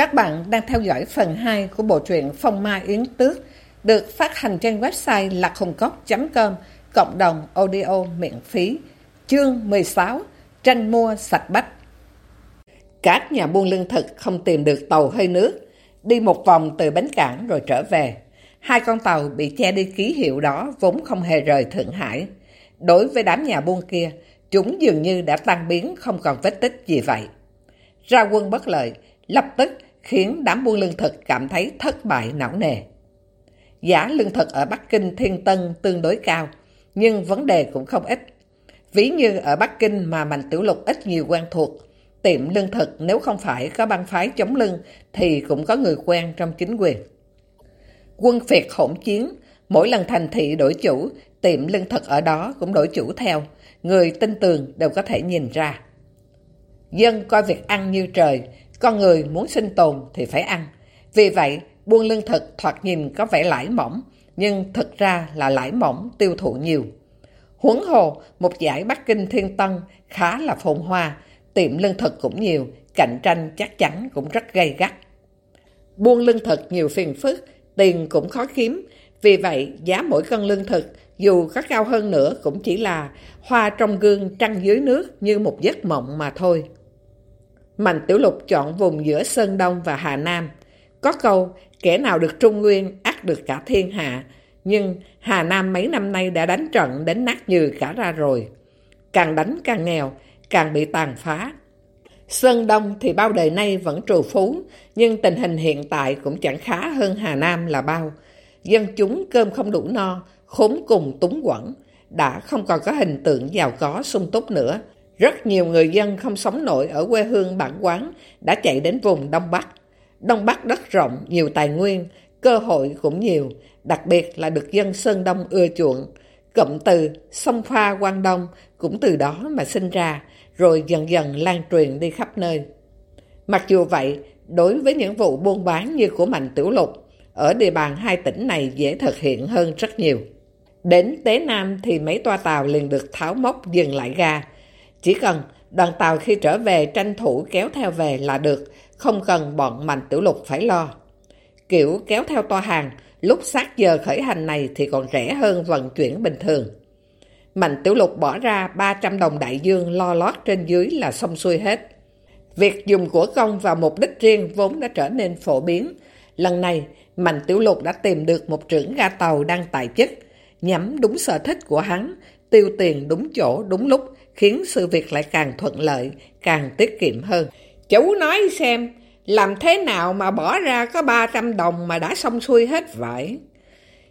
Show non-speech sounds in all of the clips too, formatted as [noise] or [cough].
Các bạn đang theo dõi phần 2 của bộ truyện Phong Ma Yến Tước được phát hành trên website lạchungcốc.com cộng đồng audio miễn phí chương 16 Tranh mua sạch bách Các nhà buôn lương thực không tìm được tàu hơi nước đi một vòng từ bến cảng rồi trở về. Hai con tàu bị che đi ký hiệu đó vốn không hề rời Thượng Hải. Đối với đám nhà buôn kia, chúng dường như đã tan biến không còn vết tích gì vậy. Ra quân bất lợi, lập tức khiến đám buôn lương thực cảm thấy thất bại não nề. Giá lương thực ở Bắc Kinh Thiên Tân tương đối cao, nhưng vấn đề cũng không ít. Ví như ở Bắc Kinh mà Mạnh Tiểu Lục ít nhiều quen thuộc, tiệm lương thực nếu không phải có băng phái chống lưng thì cũng có người quen trong chính quyền. Quân Việt hỗn chiến, mỗi lần thành thị đổi chủ, tiệm lương thực ở đó cũng đổi chủ theo, người tin tường đều có thể nhìn ra. Dân coi việc ăn như trời, con người muốn sinh tồn thì phải ăn. Vì vậy, buôn lương thực thoạt nhìn có vẻ lãi mỏng, nhưng thực ra là lãi mỏng tiêu thụ nhiều. Huống hồ, một giải Bắc Kinh Thiên Tân khá là phồn hoa, tiệm lương thực cũng nhiều, cạnh tranh chắc chắn cũng rất gay gắt. Buôn lương thực nhiều phiền phức, tiền cũng khó kiếm, vì vậy giá mỗi cân lương thực dù có cao hơn nữa cũng chỉ là hoa trong gương trăng dưới nước như một giấc mộng mà thôi. Mạnh Tiểu Lục chọn vùng giữa Sơn Đông và Hà Nam. Có câu, kẻ nào được Trung Nguyên ắt được cả thiên hạ. Nhưng Hà Nam mấy năm nay đã đánh trận đến nát như cả ra rồi. Càng đánh càng nghèo, càng bị tàn phá. Sơn Đông thì bao đời nay vẫn trù phú, nhưng tình hình hiện tại cũng chẳng khá hơn Hà Nam là bao. Dân chúng cơm không đủ no, khốn cùng túng quẩn, đã không còn có hình tượng giàu có sung túc nữa. Rất nhiều người dân không sống nổi ở quê hương bản quán đã chạy đến vùng Đông Bắc. Đông Bắc đất rộng, nhiều tài nguyên, cơ hội cũng nhiều, đặc biệt là được dân Sơn Đông ưa chuộng. Cụm từ sông pha Quang Đông cũng từ đó mà sinh ra, rồi dần dần lan truyền đi khắp nơi. Mặc dù vậy, đối với những vụ buôn bán như của Mạnh Tiểu Lục, ở địa bàn hai tỉnh này dễ thực hiện hơn rất nhiều. Đến Tế Nam thì mấy toa tàu liền được tháo mốc dừng lại ga, chỉ cần đoàn tàu khi trở về tranh thủ kéo theo về là được, không cần bọn Mạnh Tiểu Lục phải lo. Kiểu kéo theo toa hàng, lúc sát giờ khởi hành này thì còn rẻ hơn vận chuyển bình thường. Mạnh Tiểu Lục bỏ ra 300 đồng đại dương lo lót trên dưới là xong xuôi hết. Việc dùng của công vào mục đích riêng vốn đã trở nên phổ biến. Lần này, Mạnh Tiểu Lục đã tìm được một trưởng ga tàu đang tại chức, nhắm đúng sở thích của hắn, tiêu tiền đúng chỗ đúng lúc, khiến sự việc lại càng thuận lợi, càng tiết kiệm hơn. Chú nói xem, làm thế nào mà bỏ ra có 300 đồng mà đã xong xuôi hết vậy?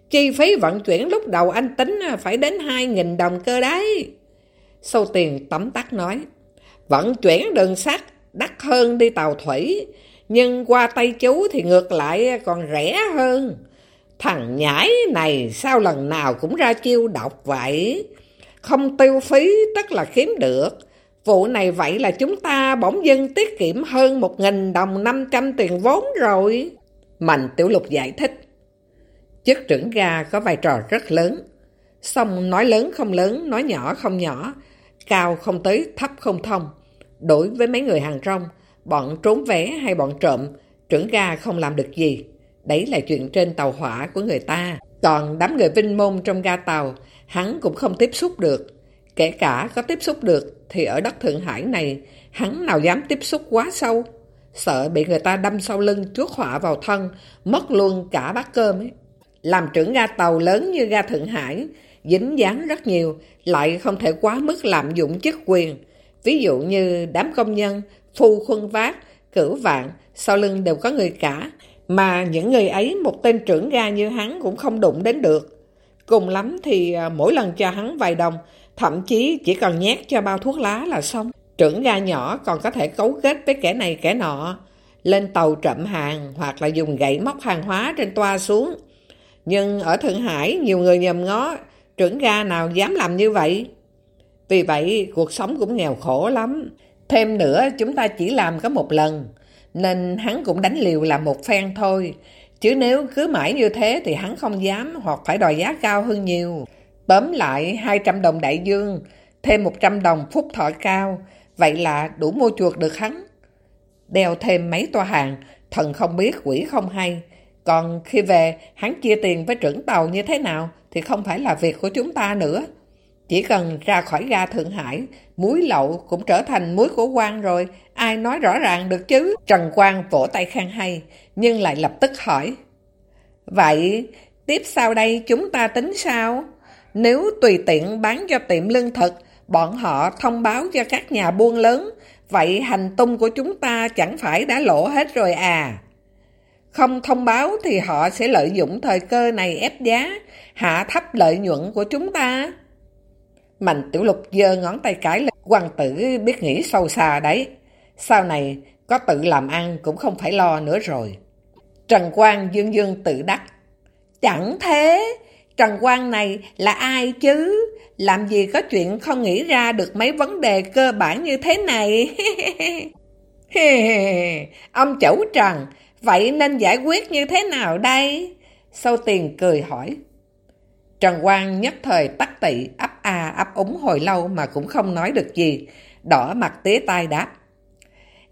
Chi phí vận chuyển lúc đầu anh tính phải đến 2.000 đồng cơ đấy. Sâu tiền tấm tắc nói, vận chuyển đường sắt đắt hơn đi tàu thủy, nhưng qua tay chú thì ngược lại còn rẻ hơn. Thằng nhãi này sao lần nào cũng ra chiêu độc vậy? Không tiêu phí tức là kiếm được. Vụ này vậy là chúng ta bỗng dân tiết kiệm hơn 1.000 đồng 500 tiền vốn rồi. Mạnh Tiểu Lục giải thích. Chức trưởng ga có vai trò rất lớn. Xong nói lớn không lớn, nói nhỏ không nhỏ, cao không tới, thấp không thông. Đối với mấy người hàng rong, bọn trốn vé hay bọn trộm, trưởng ga không làm được gì. Đấy là chuyện trên tàu hỏa của người ta. Còn đám người vinh môn trong ga tàu, hắn cũng không tiếp xúc được. Kể cả có tiếp xúc được, thì ở đất Thượng Hải này, hắn nào dám tiếp xúc quá sâu. Sợ bị người ta đâm sau lưng chuốt họa vào thân, mất luôn cả bát cơm ấy. Làm trưởng ga tàu lớn như ga Thượng Hải, dính dáng rất nhiều, lại không thể quá mức lạm dụng chức quyền. Ví dụ như đám công nhân, phu khuân vác, cửu vạn, sau lưng đều có người cả, mà những người ấy một tên trưởng ga như hắn cũng không đụng đến được. Cùng lắm thì à, mỗi lần cho hắn vài đồng, thậm chí chỉ cần nhét cho bao thuốc lá là xong. Trưởng ga nhỏ còn có thể cấu kết với kẻ này kẻ nọ, lên tàu trậm hàng hoặc là dùng gậy móc hàng hóa trên toa xuống. Nhưng ở Thượng Hải nhiều người nhầm ngó, trưởng ga nào dám làm như vậy? Vì vậy cuộc sống cũng nghèo khổ lắm. Thêm nữa chúng ta chỉ làm có một lần, nên hắn cũng đánh liều làm một phen thôi. Chứ nếu cứ mãi như thế thì hắn không dám hoặc phải đòi giá cao hơn nhiều. Tóm lại 200 đồng đại dương, thêm 100 đồng phúc thọ cao, vậy là đủ mua chuột được hắn. Đeo thêm mấy toa hàng, thần không biết quỷ không hay. Còn khi về, hắn chia tiền với trưởng tàu như thế nào thì không phải là việc của chúng ta nữa. Chỉ cần ra khỏi ga Thượng Hải, muối lậu cũng trở thành muối của quan rồi, ai nói rõ ràng được chứ? Trần Quang vỗ tay khen hay, nhưng lại lập tức hỏi. Vậy, tiếp sau đây chúng ta tính sao? Nếu tùy tiện bán cho tiệm lương thực, bọn họ thông báo cho các nhà buôn lớn, vậy hành tung của chúng ta chẳng phải đã lỗ hết rồi à? Không thông báo thì họ sẽ lợi dụng thời cơ này ép giá, hạ thấp lợi nhuận của chúng ta. Mạnh tiểu lục giơ ngón tay cái lên, hoàng tử biết nghĩ sâu xa đấy. Sau này, có tự làm ăn cũng không phải lo nữa rồi. Trần Quang dương dương tự đắc. Chẳng thế, Trần Quang này là ai chứ? Làm gì có chuyện không nghĩ ra được mấy vấn đề cơ bản như thế này? [laughs] Ông chủ Trần, vậy nên giải quyết như thế nào đây? Sâu tiền cười hỏi. Trần Quang nhất thời tắc tị, ấp a ấp úng hồi lâu mà cũng không nói được gì. Đỏ mặt tía tai đáp.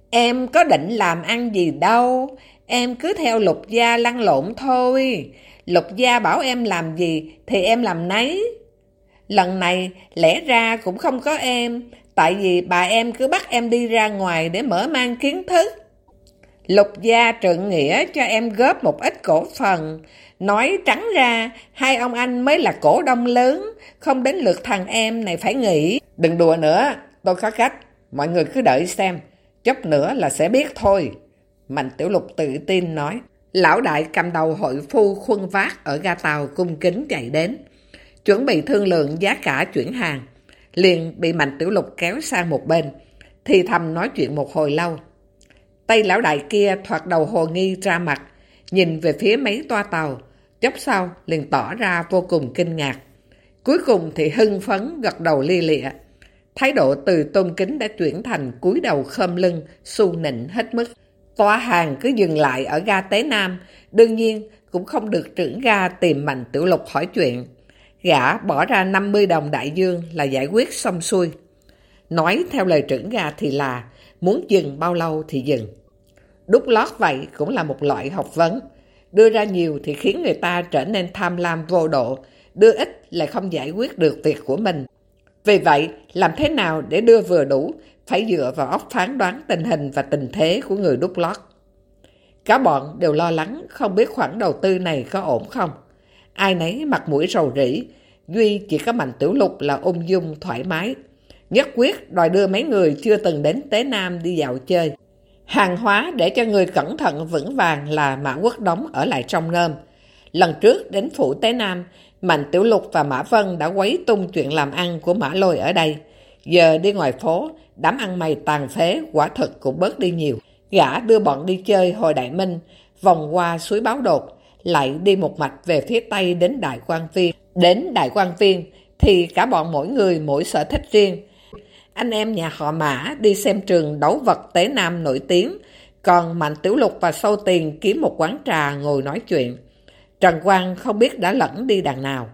Em có định làm ăn gì đâu, em cứ theo lục gia lăn lộn thôi. Lục gia bảo em làm gì thì em làm nấy. Lần này lẽ ra cũng không có em, tại vì bà em cứ bắt em đi ra ngoài để mở mang kiến thức. Lục gia trượng nghĩa cho em góp một ít cổ phần, nói trắng ra hai ông anh mới là cổ đông lớn, không đến lượt thằng em này phải nghỉ. Đừng đùa nữa, tôi có cách, mọi người cứ đợi xem, chút nữa là sẽ biết thôi. Mạnh Tiểu Lục tự tin nói. Lão đại cầm đầu hội phu khuân vác ở ga tàu cung kính chạy đến. Chuẩn bị thương lượng giá cả chuyển hàng. Liền bị Mạnh Tiểu Lục kéo sang một bên. Thì thầm nói chuyện một hồi lâu. Tay lão đại kia thoạt đầu hồ nghi ra mặt. Nhìn về phía mấy toa tàu. Chốc sau liền tỏ ra vô cùng kinh ngạc. Cuối cùng thì hưng phấn gật đầu li lịa. Thái độ từ tôn kính đã chuyển thành cúi đầu khom lưng, su nịnh hết mức. Toa hàng cứ dừng lại ở ga Tế Nam, đương nhiên cũng không được trưởng ga tìm Mạnh Tiểu Lục hỏi chuyện. Gã bỏ ra 50 đồng đại dương là giải quyết xong xuôi. Nói theo lời trưởng ga thì là muốn dừng bao lâu thì dừng. Đúc lót vậy cũng là một loại học vấn. Đưa ra nhiều thì khiến người ta trở nên tham lam vô độ, đưa ít lại không giải quyết được việc của mình. Vì vậy, làm thế nào để đưa vừa đủ phải dựa vào óc phán đoán tình hình và tình thế của người đúc lót. Cả bọn đều lo lắng không biết khoản đầu tư này có ổn không. Ai nấy mặt mũi rầu rĩ, Duy chỉ có Mạnh Tiểu Lục là ung dung thoải mái. Nhất quyết đòi đưa mấy người chưa từng đến Tế Nam đi dạo chơi. Hàng hóa để cho người cẩn thận vững vàng là Mã Quốc Đống ở lại trong nơm. Lần trước đến phủ Tế Nam, Mạnh Tiểu Lục và Mã Vân đã quấy tung chuyện làm ăn của Mã Lôi ở đây. Giờ đi ngoài phố, đám ăn mày tàn phế quả thực cũng bớt đi nhiều. Gã đưa bọn đi chơi hồi Đại Minh, vòng qua suối báo đột, lại đi một mạch về phía Tây đến Đại Quang Viên. Đến Đại Quang Viên thì cả bọn mỗi người mỗi sở thích riêng. Anh em nhà họ Mã đi xem trường đấu vật Tế Nam nổi tiếng, còn Mạnh Tiểu Lục và Sâu Tiền kiếm một quán trà ngồi nói chuyện. Trần Quang không biết đã lẫn đi đằng nào.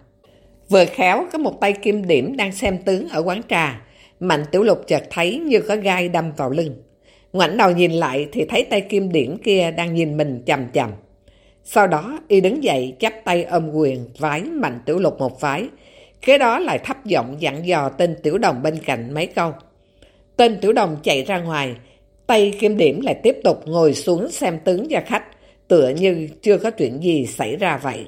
Vừa khéo có một tay kim điểm đang xem tướng ở quán trà. Mạnh Tiểu Lục chợt thấy như có gai đâm vào lưng. Ngoảnh đầu nhìn lại thì thấy tay kim điểm kia đang nhìn mình chầm chầm. Sau đó y đứng dậy chắp tay ôm quyền vái Mạnh Tiểu Lục một vái. Kế đó lại thấp giọng dặn dò tên Tiểu Đồng bên cạnh mấy câu. Tên Tiểu Đồng chạy ra ngoài, tay kim điểm lại tiếp tục ngồi xuống xem tướng và khách, tựa như chưa có chuyện gì xảy ra vậy.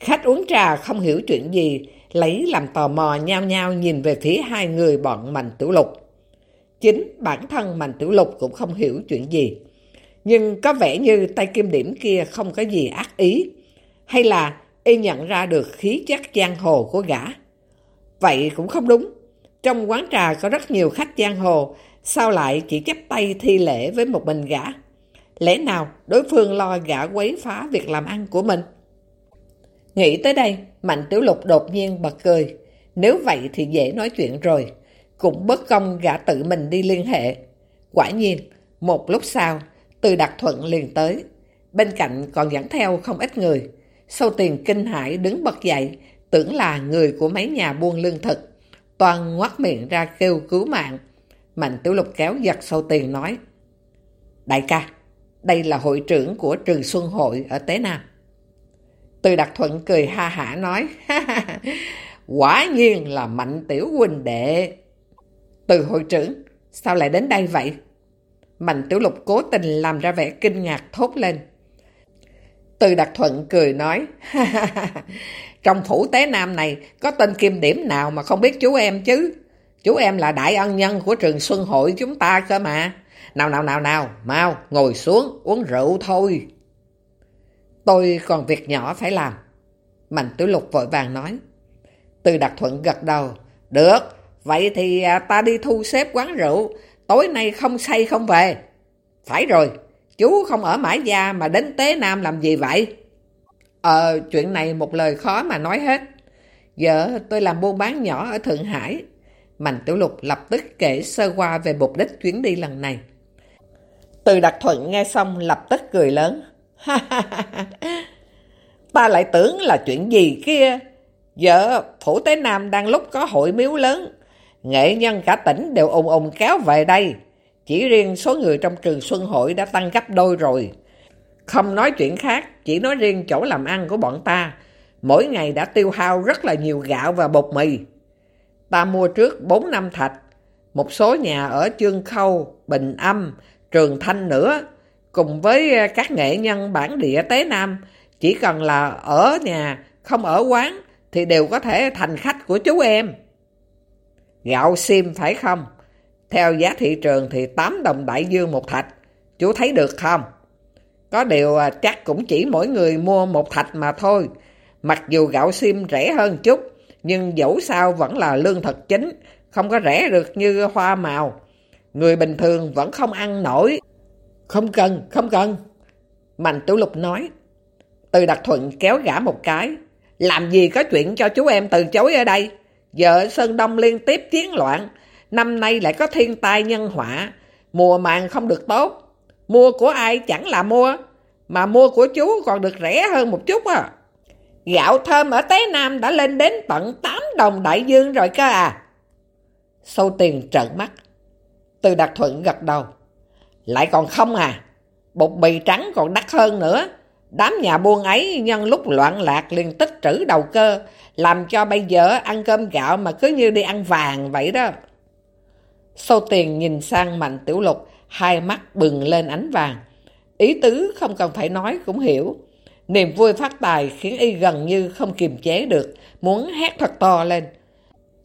Khách uống trà không hiểu chuyện gì, lấy làm tò mò nhao nhao nhìn về phía hai người bọn Mạnh Tiểu Lục. Chính bản thân Mạnh Tiểu Lục cũng không hiểu chuyện gì. Nhưng có vẻ như tay kim điểm kia không có gì ác ý. Hay là y nhận ra được khí chất giang hồ của gã. Vậy cũng không đúng. Trong quán trà có rất nhiều khách giang hồ, sao lại chỉ chấp tay thi lễ với một mình gã? Lẽ nào đối phương lo gã quấy phá việc làm ăn của mình? Nghĩ tới đây, Mạnh Tiểu Lục đột nhiên bật cười. Nếu vậy thì dễ nói chuyện rồi. Cũng bất công gã tự mình đi liên hệ. Quả nhiên, một lúc sau, từ đặc thuận liền tới. Bên cạnh còn dẫn theo không ít người. Sâu tiền kinh hải đứng bật dậy, tưởng là người của mấy nhà buôn lương thực. Toàn ngoắt miệng ra kêu cứu mạng. Mạnh Tiểu Lục kéo giật sâu tiền nói. Đại ca, Đây là hội trưởng của trường Xuân Hội ở Tế Nam. Từ Đặc Thuận cười ha hả nói, quả nhiên là mạnh tiểu huynh đệ. Từ hội trưởng, sao lại đến đây vậy? Mạnh tiểu lục cố tình làm ra vẻ kinh ngạc thốt lên. Từ Đặc Thuận cười nói, trong phủ tế nam này có tên kim điểm nào mà không biết chú em chứ? Chú em là đại ân nhân của trường Xuân Hội chúng ta cơ mà. Nào nào nào nào, mau, ngồi xuống, uống rượu thôi. Tôi còn việc nhỏ phải làm. Mạnh Tiểu Lục vội vàng nói. Từ Đặc Thuận gật đầu. Được, vậy thì à, ta đi thu xếp quán rượu. Tối nay không say không về. Phải rồi, chú không ở Mãi Gia mà đến Tế Nam làm gì vậy? Ờ, chuyện này một lời khó mà nói hết. Giờ tôi làm buôn bán nhỏ ở Thượng Hải. Mạnh Tiểu Lục lập tức kể sơ qua về mục đích chuyến đi lần này. Từ Đặc Thuận nghe xong lập tức cười lớn. Ta lại tưởng là chuyện gì kia. Giờ Phủ Tế Nam đang lúc có hội miếu lớn. Nghệ nhân cả tỉnh đều ùng ùng kéo về đây. Chỉ riêng số người trong trường Xuân Hội đã tăng gấp đôi rồi. Không nói chuyện khác, chỉ nói riêng chỗ làm ăn của bọn ta. Mỗi ngày đã tiêu hao rất là nhiều gạo và bột mì. Ta mua trước 4 năm thạch. Một số nhà ở Chương Khâu, Bình Âm, Trường Thanh nữa. Cùng với à, các nghệ nhân bản địa Tế Nam, chỉ cần là ở nhà, không ở quán, thì đều có thể thành khách của chú em. Gạo sim phải không? Theo giá thị trường thì 8 đồng đại dương một thạch. Chú thấy được không? Có điều à, chắc cũng chỉ mỗi người mua một thạch mà thôi. Mặc dù gạo sim rẻ hơn chút, nhưng dẫu sao vẫn là lương thực chính, không có rẻ được như hoa màu. Người bình thường vẫn không ăn nổi. Không cần, không cần. Mạnh Tiểu Lục nói. Từ Đặc Thuận kéo gã một cái. Làm gì có chuyện cho chú em từ chối ở đây? Giờ Sơn Đông liên tiếp chiến loạn. Năm nay lại có thiên tai nhân họa. Mùa màng không được tốt. Mua của ai chẳng là mua. Mà mua của chú còn được rẻ hơn một chút à. Gạo thơm ở Tế Nam đã lên đến tận 8 đồng đại dương rồi cơ à. Sâu tiền trợn mắt. Từ Đạt Thuận gật đầu. Lại còn không à. Bột mì trắng còn đắt hơn nữa. Đám nhà buôn ấy nhân lúc loạn lạc liền tích trữ đầu cơ, làm cho bây giờ ăn cơm gạo mà cứ như đi ăn vàng vậy đó. Sâu tiền nhìn sang Mạnh Tiểu Lục, hai mắt bừng lên ánh vàng. Ý tứ không cần phải nói cũng hiểu. Niềm vui phát tài khiến y gần như không kiềm chế được, muốn hét thật to lên.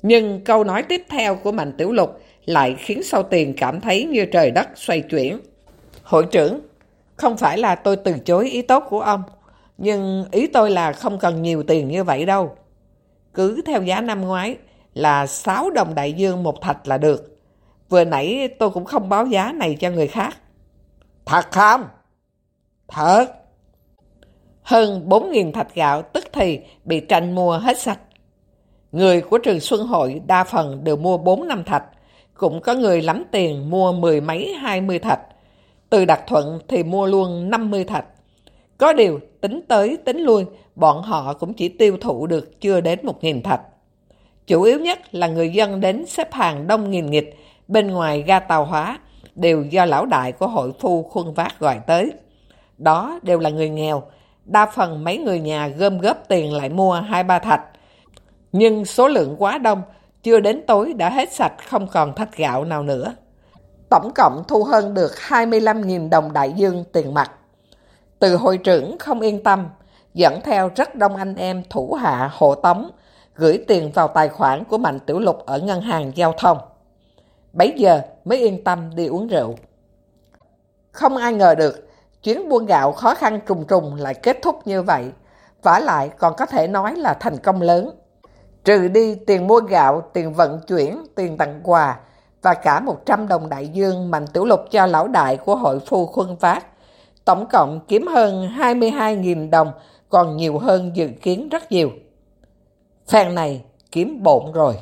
Nhưng câu nói tiếp theo của Mạnh Tiểu Lục lại khiến Sâu Tiền cảm thấy như trời đất xoay chuyển. Hội trưởng, không phải là tôi từ chối ý tốt của ông, nhưng ý tôi là không cần nhiều tiền như vậy đâu. Cứ theo giá năm ngoái là 6 đồng đại dương một thạch là được. Vừa nãy tôi cũng không báo giá này cho người khác. Thật không? Thật. Hơn 4.000 thạch gạo tức thì bị tranh mua hết sạch. Người của trường Xuân Hội đa phần đều mua 4 năm thạch, cũng có người lắm tiền mua mười mấy hai mươi thạch. Từ Đặc Thuận thì mua luôn 50 thạch. Có điều tính tới tính lui, bọn họ cũng chỉ tiêu thụ được chưa đến 1.000 thạch. Chủ yếu nhất là người dân đến xếp hàng đông nghìn nghịch bên ngoài ga tàu hóa đều do lão đại của hội phu khuân vác gọi tới. Đó đều là người nghèo, đa phần mấy người nhà gom góp tiền lại mua hai ba thạch. Nhưng số lượng quá đông, chưa đến tối đã hết sạch không còn thạch gạo nào nữa. Tổng cộng thu hơn được 25.000 đồng đại dương tiền mặt. Từ hội trưởng không yên tâm, dẫn theo rất đông anh em thủ hạ hộ tống, gửi tiền vào tài khoản của Mạnh Tiểu Lục ở ngân hàng giao thông. Bấy giờ mới yên tâm đi uống rượu. Không ai ngờ được, chuyến buôn gạo khó khăn trùng trùng lại kết thúc như vậy, vả lại còn có thể nói là thành công lớn. Trừ đi tiền mua gạo, tiền vận chuyển, tiền tặng quà và cả 100 đồng đại dương Mạnh Tiểu Lục cho lão đại của hội phu khuân phát. Tổng cộng kiếm hơn 22.000 đồng, còn nhiều hơn dự kiến rất nhiều. Phèn này kiếm bộn rồi.